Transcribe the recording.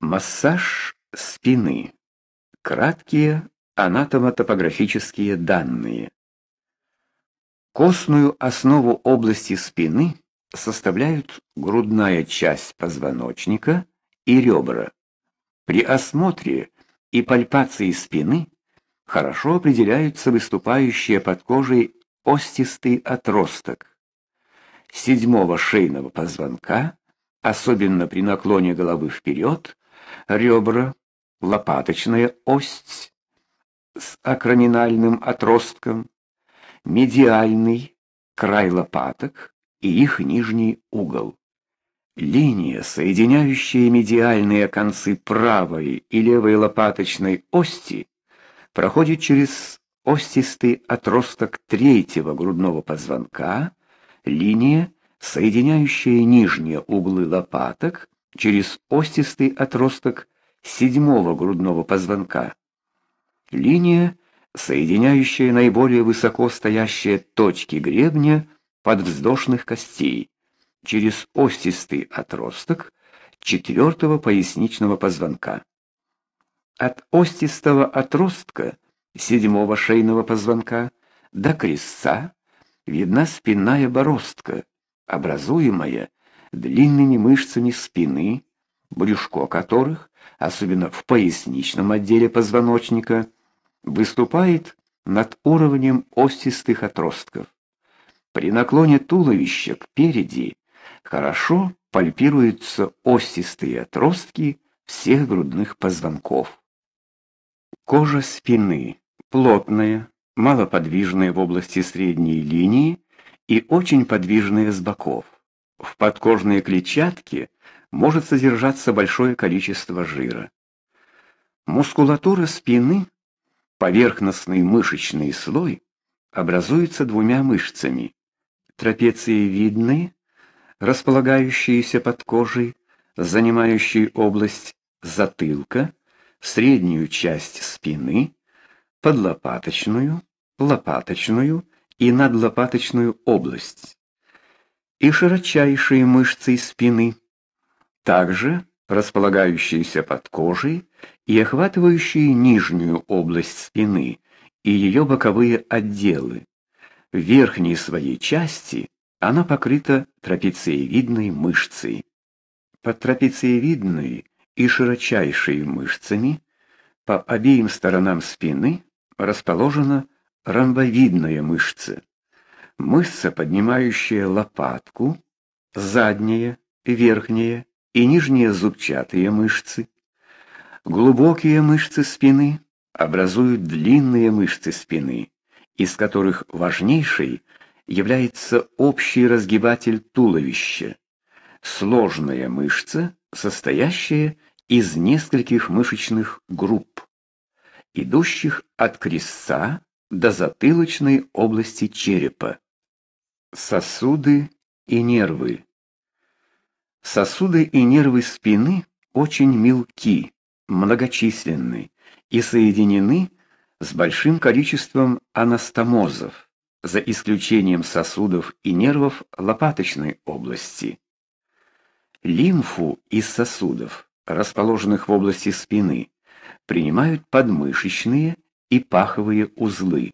Массаж спины. Краткие анатомо-топографические данные. Костную основу области спины составляют грудная часть позвоночника и ребра. При осмотре и пальпации спины хорошо определяются выступающие под кожей остистый отросток седьмого шейного позвонка, особенно при наклоне головы вперед, ребра, лопаточная ось с акроминальным отростком, медиальный край лопаток и их нижний угол. Линия, соединяющая медиальные концы правой и левой лопаточной ости, проходит через остистый отросток третьего грудного позвонка, линия, соединяющая нижние углы лопаток через остистый отросток седьмого грудного позвонка. Линия, соединяющая наиболее высоко стоящие точки гребня подвздошных костей через остистый отросток четвертого поясничного позвонка. От остистого отростка седьмого шейного позвонка до крестца видна спинная бороздка, образуемая длинными мышцами спины, брюшко которых, особенно в поясничном отделе позвоночника, выступает над уровнем остистых отростков. При наклоне туловища к переди хорошо пальпируются остистые отростки всех грудных позвонков. Кожа спины плотная, малоподвижная в области средней линии и очень подвижная с боков. В подкожной клетчатке может содержаться большое количество жира. Мускулатура спины, поверхностный мышечный слой, образуется двумя мышцами: трапециевидной, располагающейся под кожей, занимающей область затылка, среднюю часть спины, подлопаточную, лопаточную и надлопаточную область и широчайшие мышцы спины, также располагающиеся под кожей и охватывающие нижнюю область спины и ее боковые отделы. В верхней своей части она покрыта трапециевидной мышцей. Под трапециевидной и широчайшей мышцами по обеим сторонам спины расположена ромбовидная мышца мышца, поднимающая лопатку, задняя, верхняя и нижняя зубчатые мышцы. Глубокие мышцы спины образуют длинные мышцы спины, из которых важнейшей является общий разгибатель туловища. Сложная мышца, состоящая из нескольких мышечных групп, идущих от крестца до затылочной области черепа. Сосуды и нервы. Сосуды и нервы спины очень мелки, многочисленны и соединены с большим количеством анастомозов, за исключением сосудов и нервов лопаточной области. Лимфу из сосудов, расположенных в области спины, принимают подмышечные и паховые узлы.